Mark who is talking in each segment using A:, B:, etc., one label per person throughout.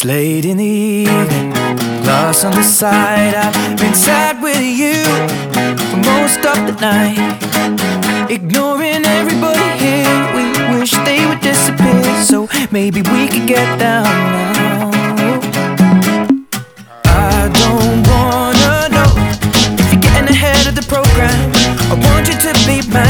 A: It's late in the evening, glass on the side. I've been sad with you for most of the night. Ignoring everybody here, we wish they would disappear. So maybe we could get down now. I don't wanna know if you're getting ahead of the program. I want you to be mine,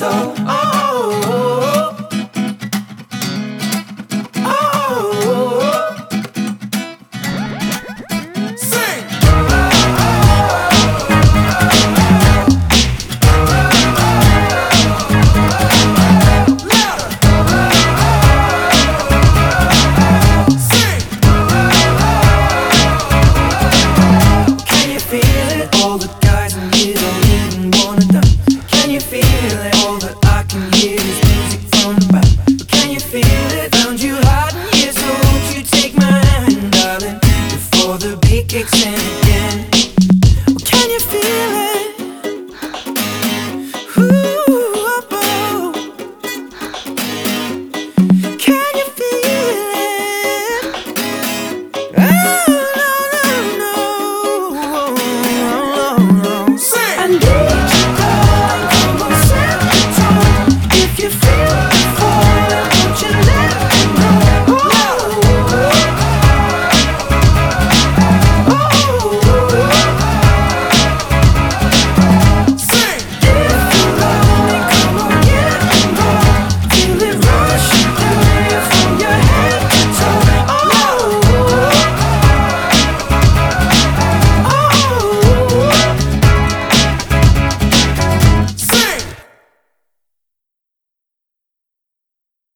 A: head